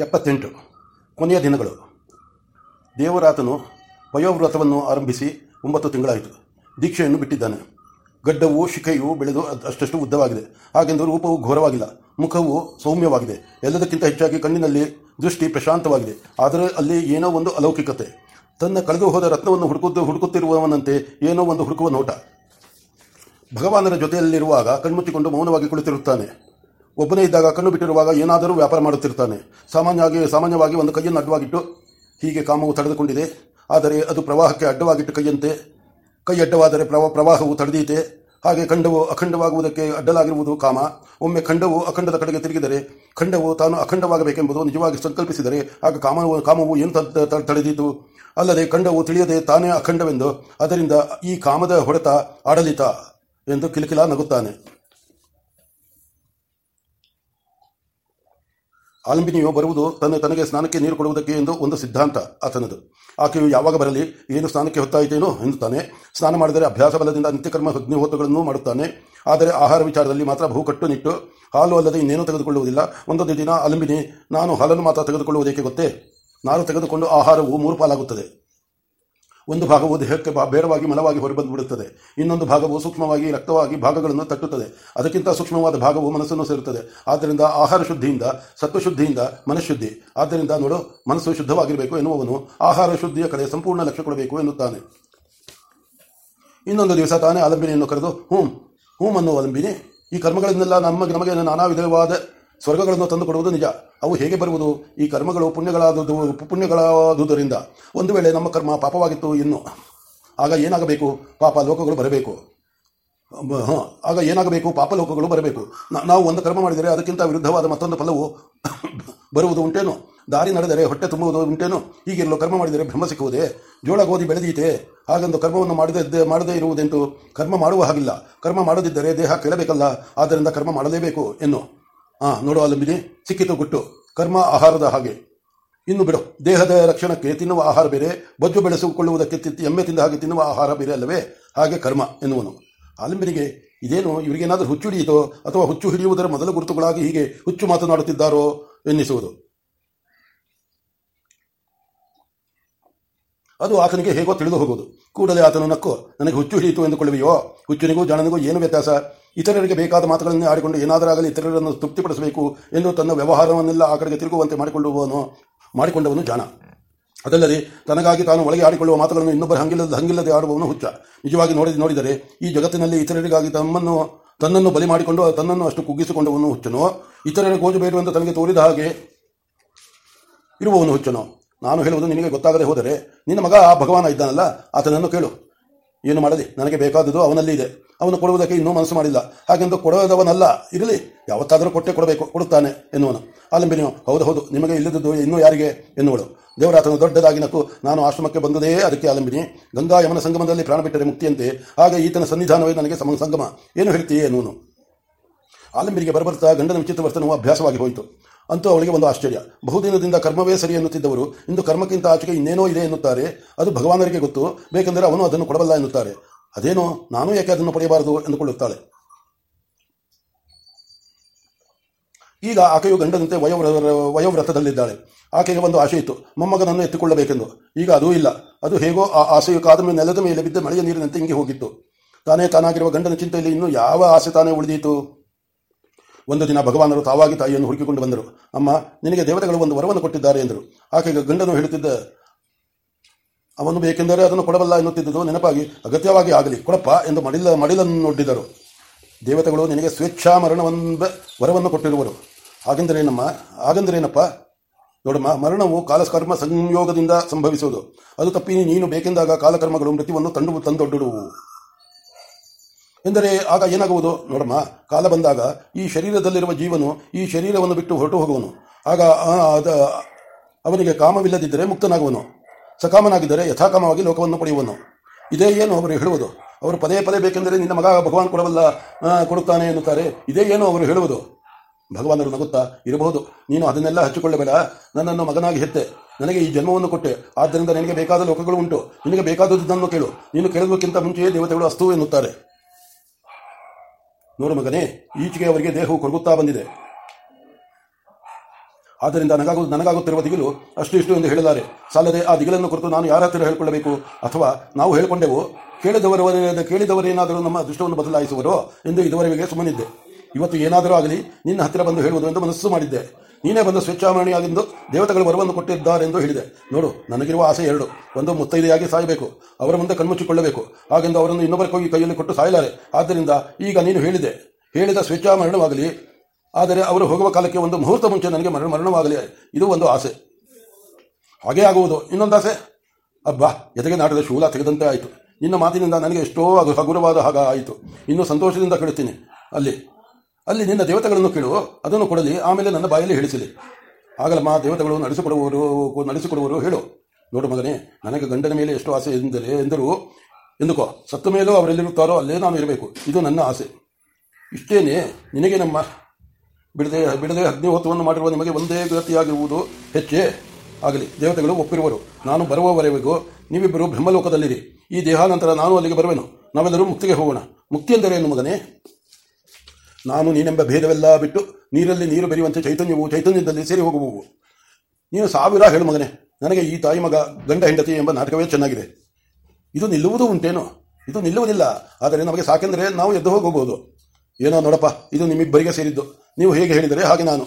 ಎಪ್ಪತ್ತೆಂಟು. ಕೊನೆಯ ದಿನಗಳು. ದೇವರಾತನು ವಯೋವ್ರತವನ್ನು ಆರಂಭಿಸಿ ಒಂಬತ್ತು ತಿಂಗಳಾಯಿತು. ದೀಕ್ಷೆಯನ್ನು ಬಿಟ್ಟಿದ್ದಾನೆ. ಗಡ್ಡವು ಶಿಖೆಯು ಬೆಳೆದು ಅಷ್ಟಷ್ಟು ಉದ್ದವಾಗಿದೆ. ಹಾಗೆಂದು ರೂಪವು ಘೋರವಾಗಿಲ್ಲ. ಮುಖವು ಸೌಮ್ಯವಾಗಿದೆ. ಎಲ್ಲದಕ್ಕಿಂತ ಹೆಚ್ಚಾಗಿ ಕಣ್ಣಿನಲ್ಲಿ ದೃಷ್ಟಿ ಪ್ರಶಾಂತವಾಗಿದೆ. ಆದರೆ ಅಲ್ಲಿ ಏನೋ ಒಂದು ಅಲೌಕಿಕತೆ. ತನ್ನ ಕಳೆದು ಹೋದ ರತ್ನವನ್ನು ಹುಡುಕುತ್ತ, ಹುಡುಕುತ್ತಿರುವವನಂತೆ ಏನೋ ಒಂದು ಹುಡುಕುವ ನೋಟ. ಭಗವಾನರ ಜೊತೆಯಲ್ಲಿರುವಾಗ ಕಣ್ಮುಚ್ಚಿಕೊಂಡು ಮೌನವಾಗಿ ಕುಳಿತಿರುತ್ತಾನೆ. ಒಬ್ಬನೇ ಇದ್ದಾಗ ಕಣ್ಣು ಬಿಟ್ಟಿರುವಾಗ ಏನಾದರೂ ವ್ಯಾಪಾರ ಮಾಡುತ್ತಿರ್ತಾನೆ. ಸಾಮಾನ್ಯವಾಗಿ ಸಾಮಾನ್ಯವಾಗಿ ಒಂದು ಕೈಯನ್ನು ಅಡ್ಡವಾಗಿಟ್ಟು ಹೀಗೆ ಕಾಮವು ತಡೆದುಕೊಂಡಿದೆ. ಆದರೆ ಅದು ಪ್ರವಾಹಕ್ಕೆ ಅಡ್ಡವಾಗಿಟ್ಟು ಕೈಯಂತೆ, ಕೈ ಅಡ್ಡವಾದರೆ ಪ್ರವಾ, ಪ್ರವಾಹವು ತಡೆದೀತೆ. ಹಾಗೆ ಖಂಡವು ಅಖಂಡವಾಗುವುದಕ್ಕೆ ಅಡ್ಡಲಾಗಿರುವುದು ಕಾಮ. ಒಮ್ಮೆ ಖಂಡವು ಅಖಂಡದ ಕಡೆಗೆ ತಿರುಗಿದರೆ, ಖಂಡವು ತಾನು ಅಖಂಡವಾಗಬೇಕೆಂಬುದು ನಿಜವಾಗಿ ಸಂಕಲ್ಪಿಸಿದರೆ, ಆಗ ಕಾಮವು ಕಾಮವು ಏನು ತಡೆದೀತು? ಅಲ್ಲದೆ ಖಂಡವು ತಿಳಿಯದೆ ತಾನೇ ಅಖಂಡವೆಂದು ಅದರಿಂದ ಈ ಕಾಮದ ಹೊಡೆತ ಆಡಳಿತ ಎಂದು ಕಿಲಕಿಲ ನಗುತ್ತಾನೆ. ಆಲಂಬಿನಿಯು ಬರುವುದು ತನ್ನ ತನಗೆ ಸ್ನಾನಕ್ಕೆ ನೀರು ಕೊಡುವುದಕ್ಕೆ ಎಂದು ಒಂದು ಸಿದ್ಧಾಂತ ಆತನದು. ಆಕೆಯು ಯಾವಾಗ ಬರಲಿ, ಏನು ಸ್ನಾನಕ್ಕೆ ಹೊತ್ತಾಯಿತೇನೋ ಎನ್ನುತ್ತಾನೆ. ಸ್ನಾನ ಮಾಡಿದರೆ ಅಭ್ಯಾಸ ಬಲದಿಂದ ನಿತ್ಯಕರ್ಮ ಅಗ್ನಿಹೋತಗಳನ್ನು ಮಾಡುತ್ತಾನೆ. ಆದರೆ ಆಹಾರ ವಿಚಾರದಲ್ಲಿ ಮಾತ್ರ ಬಹು ಕಟ್ಟುನಿಟ್ಟು, ಹಾಲು ಅಲ್ಲದೆ ಇನ್ನೇನು ತೆಗೆದುಕೊಳ್ಳುವುದಿಲ್ಲ. ಒಂದೊಂದು ದಿನ ಆಲಂಬಿನಿ, ನಾನು ಹಾಲನ್ನು ಮಾತ್ರ ತೆಗೆದುಕೊಳ್ಳುವುದಕ್ಕೆ ಗೊತ್ತೇ? ನಾನು ತೆಗೆದುಕೊಂಡು ಆಹಾರವು ಮೂರು ಪಾಲಾಗುತ್ತದೆ. ಒಂದು ಭಾಗವು ದೇಹಕ್ಕೆ ಬೇರವಾಗಿ ಮಲವಾಗಿ ಹೊರಬಂದುಬಿಡುತ್ತದೆ. ಇನ್ನೊಂದು ಭಾಗವು ಸೂಕ್ಷ್ಮವಾಗಿ ರಕ್ತವಾಗಿ ಭಾಗಗಳನ್ನು ತಟ್ಟುತ್ತದೆ. ಅದಕ್ಕಿಂತ ಸೂಕ್ಷ್ಮವಾದ ಭಾಗವು ಮನಸ್ಸನ್ನು ಸೇರುತ್ತದೆ. ಆದ್ದರಿಂದ ಆಹಾರ ಶುದ್ಧಿಯಿಂದ, ಸತ್ವಶುದ್ಧಿಯಿಂದ ಮನಃಶುದ್ಧಿ. ಆದ್ದರಿಂದ ನೋಡು, ಮನಸ್ಸು ಶುದ್ಧವಾಗಿರಬೇಕು ಎನ್ನುವವನು ಆಹಾರ ಶುದ್ಧಿಯ ಕಡೆ ಸಂಪೂರ್ಣ ಲಕ್ಷ್ಯ ಕೊಡಬೇಕು ಎನ್ನುತ್ತಾನೆ. ಇನ್ನೊಂದು ದಿವಸ ತಾನೇ ಅಲಂಬಿನಿಯನ್ನು ಕರೆದು, ಹೂಂ ಹೂಂ ಅನ್ನೋ ಆಲಂಬಿನಿ, ಈ ಕರ್ಮಗಳನ್ನೆಲ್ಲ ನಮ್ಮ ನಮಗೆ ನಾನಾ ವಿಧವಾದ ಸ್ವರ್ಗಗಳನ್ನು ತಂದುಕೊಡುವುದು ನಿಜ. ಅವು ಹೇಗೆ ಬರುವುದು? ಈ ಕರ್ಮಗಳು ಪುಣ್ಯಗಳಾದುದು ಪುಣ್ಯಗಳಾದುದರಿಂದ. ಒಂದು ವೇಳೆ ನಮ್ಮ ಕರ್ಮ ಪಾಪವಾಗಿತ್ತು ಇನ್ನು, ಆಗ ಏನಾಗಬೇಕು? ಪಾಪ ಲೋಕಗಳು ಬರಬೇಕು. ಆಗ ಏನಾಗಬೇಕು? ಪಾಪ ಲೋಕಗಳು ಬರಬೇಕು. ನಾವು ಒಂದು ಕರ್ಮ ಮಾಡಿದರೆ ಅದಕ್ಕಿಂತ ವಿರುದ್ಧವಾದ ಮತ್ತೊಂದು ಫಲವು ಬರುವುದು ಉಂಟೇನು? ದಾರಿ ನಡೆದರೆ ಹೊಟ್ಟೆ ತುಂಬುವುದು ಉಂಟೇನು? ಹೀಗಿರಲು ಕರ್ಮ ಮಾಡಿದರೆ ಭ್ರಮ ಸಿಕ್ಕುವುದೇ? ಜೋಳ ಗೋಧಿ ಬೆಳೆದೀತೆ ಹಾಗೆಂದು ಕರ್ಮವನ್ನು ಮಾಡದೇ ಮಾಡದೇ ಇರುವುದೆಂಟು ಕರ್ಮ ಮಾಡುವ ಹಾಗಿಲ್ಲ. ಕರ್ಮ ಮಾಡದಿದ್ದರೆ ದೇಹ ಕೇಳಬೇಕಲ್ಲ ಆದ್ದರಿಂದ ಕರ್ಮ ಮಾಡಲೇಬೇಕು ಎನ್ನು. ಆ, ನೋಡು ಅಲಂಬಿನಿ ಸಿಕ್ಕಿತು ಗುಟ್ಟು ಕರ್ಮ ಆಹಾರದ ಹಾಗೆ. ಇನ್ನು ಬಿಡು, ದೇಹದ ರಕ್ಷಣಕ್ಕೆ ತಿನ್ನುವ ಆಹಾರ ಬೇರೆ, ಬೊಜ್ಜು ಬೆಳೆಸಿಕೊಳ್ಳುವುದಕ್ಕೆ ಎಮ್ಮೆ ತಿಂದ ಹಾಗೆ ತಿನ್ನುವ ಆಹಾರ ಬೇರೆ ಅಲ್ಲವೇ? ಹಾಗೆ ಕರ್ಮ ಎನ್ನುವನು. ಆಲಂಬಿನಿಗೆ, ಇದೇನು, ಇವರಿಗೇನಾದರೂ ಹುಚ್ಚು ಹಿಡಿಯಿತೋ ಅಥವಾ ಹುಚ್ಚು ಹಿಡಿಯುವುದರ ಮೊದಲ ಗುರುತುಗಳಾಗಿ ಹೀಗೆ ಹುಚ್ಚು ಮಾತನಾಡುತ್ತಿದ್ದಾರೋ ಎನ್ನಿಸುವುದು. ಅದು ಆತನಿಗೆ ಹೇಗೋ ತಿಳಿದು ಹೋಗುವುದು. ಕೂಡಲೇ ಆತನು ನಕ್ಕು, ನನಗೆ ಹುಚ್ಚು ಹಿಡಿಯಿತು ಎಂದುಕೊಳ್ಳುವೆಯೋ? ಹುಚ್ಚುನಿಗೂ ಜಾಣನಿಗೂ ಏನು ವ್ಯತ್ಯಾಸ? ಇತರರಿಗೆ ಬೇಕಾದ ಮಾತುಗಳನ್ನೇ ಆಡಿಕೊಂಡು ಏನಾದರಾಗಲಿ ಇತರರನ್ನು ತೃಪ್ತಿಪಡಿಸಬೇಕು ಎಂದು ತನ್ನ ವ್ಯವಹಾರವನ್ನೆಲ್ಲ ಆ ಕಡೆಗೆ ತಿರುಗುವಂತೆ ಮಾಡಿಕೊಳ್ಳುವವನು, ಮಾಡಿಕೊಂಡವನು ಜಾಣ. ಅದಲ್ಲದೆ ತನಗಾಗಿ ತಾನು ಒಳಗೆ ಆಡಿಕೊಳ್ಳುವ ಮಾತುಗಳನ್ನು ಇನ್ನೊಬ್ಬರು ಹಂಗಿಲ್ಲದ, ಹಂಗಿಲ್ಲದೆ ಆಡುವವನು ಹುಚ್ಚ. ನಿಜವಾಗಿ ನೋಡಿ, ನೋಡಿದರೆ ಈ ಜಗತ್ತಿನಲ್ಲಿ ಇತರರಿಗಾಗಿ ತಮ್ಮನ್ನು, ತನ್ನನ್ನು ಬಲಿ ಮಾಡಿಕೊಂಡು ತನ್ನನ್ನು ಅಷ್ಟು ಕುಗ್ಗಿಸಿಕೊಂಡವನು ಹುಚ್ಚನೋ? ಇತರರ ಗೋಜು ಬೇಡುವಂತ ತನಗೆ ತೋರಿದ ಹಾಗೆ ಇರುವವನು ಹುಚ್ಚನೋ? ನಾನು ಹೇಳುವುದು ನಿನಗೆ ಗೊತ್ತಾಗದೆ ಹೋದರೆ ನಿನ್ನ ಮಗ ಆ ಭಗವಾನ ಇದ್ದಾನಲ್ಲ, ಆತನನ್ನು ಕೇಳು. ಏನು ಮಾಡಲಿ? ನನಗೆ ಬೇಕಾದುದು ಅವನಲ್ಲಿ ಇದೆ. ಅವನು ಕೊಡುವುದಕ್ಕೆ ಇನ್ನೂ ಮನಸ್ಸು ಮಾಡಿಲ್ಲ. ಹಾಗೆಂದು ಕೊಡೋದವನಲ್ಲ, ಇರಲಿ. ಯಾವತ್ತಾದರೂ ಕೊಟ್ಟೆ ಕೊಡಬೇಕು, ಕೊಡುತ್ತಾನೆ ಎನ್ನುವನು. ಆಲಂಬಿನಿಯು, ಹೌದು ಹೌದು, ನಿಮಗೆ ಇಲ್ಲದದ್ದು ಇನ್ನೂ ಯಾರಿಗೆ ಎನ್ನುವಳು. ದೇವರಾತನು ದೊಡ್ಡದಾಗಿ ನಕ್ಕು, ನಾನು ಆಶ್ರಮಕ್ಕೆ ಬಂದದೇ ಅದಕ್ಕೆ ಆಲಂಬಿನಿ. ಗಂಗಾ ಯಮನ ಸಂಗಮದಲ್ಲಿ ಪ್ರಾಣ ಬಿಟ್ಟರೆ ಮುಕ್ತಿಯಂತೆ. ಹಾಗೆ ಈತನ ಸನ್ನಿಧಾನವೇ ನನಗೆ ಸಮ ಸಂಗಮ. ಏನು ಹೇಳ್ತೀಯೇ ಎನ್ನುವನು. ಆಲಂಬಿನಿಗೆ ಬರಬರ್ತಾ ಗಂಡನ ವಿಚಿತ್ರ ವರ್ತನವು ಅಭ್ಯಾಸವಾಗಿ ಹೋಯಿತು. ಅಂತೂ ಅವಳಿಗೆ ಒಂದು ಆಶ್ಚರ್ಯ. ಬಹುದಿನದಿಂದ ಕರ್ಮವೇ ಸರಿ ಎನ್ನುತ್ತಿದ್ದವರು ಇಂದು ಕರ್ಮಕ್ಕಿಂತ ಆಚೆಗೆ ಇನ್ನೇನೋ ಇದೆ ಎನ್ನುತ್ತಾರೆ. ಅದು ಭಗವಾನರಿಗೆ ಗೊತ್ತು, ಬೇಕೆಂದರೆ ಅವನು ಅದನ್ನು ಕೊಡಬಲ್ಲ ಎನ್ನುತ್ತಾರೆ. ಅದೇನೋ, ನಾನು ಯಾಕೆ ಅದನ್ನು ಪಡೆಯಬಾರದು ಎಂದುಕೊಳ್ಳುತ್ತಾಳೆ. ಈಗ ಆಕೆಯು ಗಂಡನಂತೆ ವಯೋವ್ರ, ವಯೋವ್ರತದಲ್ಲಿದ್ದಾಳೆ. ಆಕೆಗೆ ಒಂದು ಆಸೆ ಇತ್ತು. ಮೊಮ್ಮಗನನ್ನು ಎತ್ತಿಕೊಳ್ಳಬೇಕೆಂದು. ಈಗ ಅದೂ ಇಲ್ಲ. ಅದು ಹೇಗೋ ಆ ಆಸೆಯು ಕಾದ ನೆಲದ ಮೇಲೆ ಬಿದ್ದ ಮಳೆಯ ನೀರಿನಂತೆ ಹಿಂಗೆ ಹೋಗಿತ್ತು. ತಾನೇ ತಾನಾಗಿರುವ ಗಂಡನ ಚಿಂತೆಯಲ್ಲಿ ಇನ್ನೂ ಯಾವ ಆಸೆ ತಾನೇ ಉಳಿದೀತು? ಒಂದು ದಿನ ಭಗವಾನರು ತಾವಾಗಿ ತಾಯಿಯನ್ನು ಹುಡುಕಿಕೊಂಡು ಬಂದರು. ಅಮ್ಮ, ನಿನಗೆ ದೇವತೆಗಳು ಒಂದು ವರವನ್ನು ಕೊಟ್ಟಿದ್ದಾರೆ ಎಂದರು. ಆಕೆಗೆ ಗಂಡನು ಹೇಳುತ್ತಿದ್ದ, ಅವನು ಬೇಕೆಂದರೆ ಅದನ್ನು ಕೊಡಬಲ್ಲ ಎನ್ನುತ್ತಿದ್ದುದು ನೆನಪಾಗಿ ಅಗತ್ಯವಾಗಿ ಆಗಲಿ, ಕೊಡಪ್ಪ ಎಂದು ಮಡಿಲ, ಮಡಿಲನ್ನು ನೊಡ್ಡಿದರು ದೇವತೆಗಳು ನಿನಗೆ ಸ್ವೇಚ್ಛಾ ಮರಣವೆಂಬ ವರವನ್ನು ಕೊಟ್ಟಿರುವರು. ಹಾಗೆಂದರೇನಮ್ಮ ಹಾಗೆಂದರೇನಪ್ಪ ನೋಡಮ್ಮ, ಮರಣವು ಕಾಲಕರ್ಮ ಸಂಯೋಗದಿಂದ ಸಂಭವಿಸುವುದು. ಅದು ತಪ್ಪಿ ನೀನು ಬೇಕೆಂದಾಗ ಕಾಲಕರ್ಮಗಳು ಮೃತ್ಯುವನ್ನು ತಂದು, ತಂದೊಡ್ಡುಡುವು. ಎಂದರೆ ಆಗ ಏನಾಗುವುದು? ನೋಡಮ್ಮ, ಕಾಲ ಬಂದಾಗ ಈ ಶರೀರದಲ್ಲಿರುವ ಜೀವನು ಈ ಶರೀರವನ್ನು ಬಿಟ್ಟು ಹೊರಟು ಹೋಗುವನು. ಆಗ ಅವನಿಗೆ ಕಾಮವಿಲ್ಲದಿದ್ದರೆ ಮುಕ್ತನಾಗುವನು. ಸಕಾಮನಾಗಿದ್ದರೆ ಯಥಾಕಾಮವಾಗಿ ಲೋಕವನ್ನು ಪಡೆಯುವನು. ಇದೇ ಏನು ಅವರು ಹೇಳುವುದು? ಅವರು ಪದೇ ಪದೇ ಬೇಕೆಂದರೆ ನಿನ್ನ ಮಗ ಭಗವಾನ್ ಕೊಡಬಲ್ಲ ಕೊಡುತ್ತಾನೆ ಎನ್ನುತ್ತಾರೆ. ಇದೇ ಏನು ಅವರು ಹೇಳುವುದು? ಭಗವಾನರು ನಗುತ್ತಾ ಇರಬಹುದು. ನೀನು ಅದನ್ನೆಲ್ಲ ಹಚ್ಚಿಕೊಳ್ಳಬೇಡ. ನನ್ನನ್ನು ಮಗನಾಗಿ ಹೆತ್ತೆ. ನನಗೆ ಈ ಜನ್ಮವನ್ನು ಕೊಟ್ಟೆ. ಆದ್ದರಿಂದ ನಿನಗೆ ಬೇಕಾದ ಲೋಕಗಳು ಉಂಟು. ನಿನಗೆ ಬೇಕಾದದ್ದನ್ನು ಕೇಳು. ನೀನು ಕೇಳುವುದಕ್ಕಿಂತ ಮುಂಚೆಯೇ ದೇವತೆಗಳು ಅಸ್ತು ಎನ್ನುತ್ತಾರೆ. ನೋಡು ಮಗನೇ, ಈಚೆಗೆ ಅವರಿಗೆ ದೇಹವು ಕೊರಗುತ್ತಾ ಬಂದಿದೆ. ಆದ್ದರಿಂದ ನನಗಾಗು, ನನಗಾಗುತ್ತಿರುವ ದಿಗಿಲು ಅಷ್ಟು ಇಷ್ಟು ಎಂದು ಹೇಳಲಾರೆ. ಸಾಲದೆ ಆ ದಿಗಿಲನ್ನು ಕುರಿತು ನಾನು ಯಾರ ಹತ್ತಿರ ಹೇಳಿಕೊಳ್ಳಬೇಕು? ಅಥವಾ ನಾವು ಹೇಳಿಕೊಂಡೆವು ಕೇಳಿದವರು ಕೇಳಿದವರೇನಾದರೂ ನಮ್ಮ ಅದೃಷ್ಟವನ್ನು ಬದಲಾಯಿಸುವರೋ ಎಂದು ಇದುವರೆಗೆ ಸುಮ್ಮನಿದ್ದೆ. ಇವತ್ತು ಏನಾದರೂ ಆಗಲಿ, ನಿನ್ನ ಹತ್ತಿರ ಬಂದು ಹೇಳುವುದು ಎಂದು ಮನಸ್ಸು ಮಾಡಿದ್ದೆ. ನೀನೇ ಬಂದು ಸ್ವೇಚ್ಛಾಮಣಿಯಾಗಿಂದು ದೇವತೆಗಳು ವರವನ್ನು ಕೊಟ್ಟಿದ್ದಾರೆಂದು ಹೇಳಿದೆ. ನೋಡು, ನನಗಿರುವ ಆಸೆ ಎರಡು. ಒಂದು, ಮುತ್ತೈದೆಯಾಗಿ ಸಾಯಬೇಕು. ಅವರ ಮುಂದೆ ಕಣ್ಮುಚ್ಚಿಕೊಳ್ಳಬೇಕು. ಹಾಗೆಂದು ಅವರನ್ನು ಇನ್ನೊಬ್ಬರ ಕೈಯಲ್ಲಿ ಕೊಟ್ಟು ಸಾಯಲಾರೆ. ಆದ್ದರಿಂದ ಈಗ ನೀನು ಹೇಳಿದೆ. ಹೇಳಿದ ಸ್ವೇಚ್ಛಾಮರಣವಾಗಲಿ. ಆದರೆ ಅವರು ಹೋಗುವ ಕಾಲಕ್ಕೆ ಒಂದು ಮುಹೂರ್ತ ಮುಂಚೆ ನನಗೆ ಮರಣ ಮರಣವಾಗಲಿ. ಇದು ಒಂದು ಆಸೆ. ಹಾಗೇ ಆಗುವುದು. ಇನ್ನೊಂದು ಆಸೆ? ಅಬ್ಬಾ, ಎದೆಗೆ ನಾಟದ ಶೂಲ ತೆಗೆದಂತೆ ಆಯಿತು. ನಿನ್ನ ಮಾತಿನಿಂದ ನನಗೆ ಎಷ್ಟೋ ಅದು ಹಗುರವಾದ ಹಾಗ ಆಯಿತು. ಇನ್ನು ಸಂತೋಷದಿಂದ ಕೇಳುತ್ತೀನಿ. ಅಲ್ಲಿ ಅಲ್ಲಿ ನಿನ್ನ ದೇವತೆಗಳನ್ನು ಕೇಳು, ಅದನ್ನು ಕೊಡಲಿ, ಆಮೇಲೆ ನನ್ನ ಬಾಯಲ್ಲಿ ಹೇಳಿಸಲಿ. ಆಗಲಮ್ಮ ದೇವತೆಗಳು ನಡೆಸಿಕೊಡುವರು ನಡೆಸಿಕೊಡುವರು ಹೇಳು. ನೋಡು ಮಗನೇ, ನನಗೆ ಗಂಡನ ಮೇಲೆ ಎಷ್ಟು ಆಸೆ ಎಂದರೆ, ಎಂದರು ಎಂದುಕೋ, ಸತ್ತ ಮೇಲೂ ಅವರೆಲ್ಲಿರುತ್ತಾರೋ ಅಲ್ಲೇ ನಾನು ಇರಬೇಕು. ಇದು ನನ್ನ ಆಸೆ. ಇಷ್ಟೇನೆ, ನಿನಗೆ ನಮ್ಮ ಬಿಡದೆ ಬಿಡದೆ ಅಗ್ನಿಹೋತವನ್ನು ಮಾಡಿರುವ ನಿಮಗೆ ಒಂದೇ ಗತಿಯಾಗಿರುವುದು ಹೆಚ್ಚೇ. ಆಗಲಿ, ದೇವತೆಗಳು ಒಪ್ಪಿರುವರು. ನಾನು ಬರುವವರೆಗೂ ನೀವಿಬ್ಬರು ಬ್ರಹ್ಮಲೋಕದಲ್ಲಿರಿ. ಈ ದೇಹಾನಂತರ ನಾನು ಅಲ್ಲಿಗೆ ಬರುವೆನು. ನಾವೆಲ್ಲರೂ ಮುಕ್ತಿಗೆ ಹೋಗೋಣ. ಮುಕ್ತಿ ಎಂದರೇನು ಮಗನೇ? ನಾನು ನೀನೆಂಬ ಭೇದವೆಲ್ಲ ಬಿಟ್ಟು ನೀರಲ್ಲಿ ನೀರು ಬೆರೆಯುವಂತೆ ಚೈತನ್ಯವು ಚೈತನ್ಯದಲ್ಲಿ ಸೇರಿ ಹೋಗುವು ನೀನು ಸಾವಿರ ಹೇಳು ಮಗನೇ, ನನಗೆ ಈ ತಾಯಿ ಮಗ ಗಂಡ ಹೆಂಡತಿ ಎಂಬ ನಾಟಕವೇ ಚೆನ್ನಾಗಿದೆ. ಇದು ನಿಲ್ಲುವುದು ಉಂಟೇನು? ಇದು ನಿಲ್ಲುವುದಿಲ್ಲ. ಆದರೆ ನಮಗೆ ಸಾಕೆಂದರೆ ನಾವು ಎದ್ದು ಹೋಗಬಹುದು. ಏನೋ ನೋಡಪ್ಪ, ಇದು ನಿಮ್ಮಿಬ್ಬರಿಗೆ ಸೇರಿದ್ದು. ನೀವು ಹೇಗೆ ಹೇಳಿದರೆ ಹಾಗೆ ನಾನು.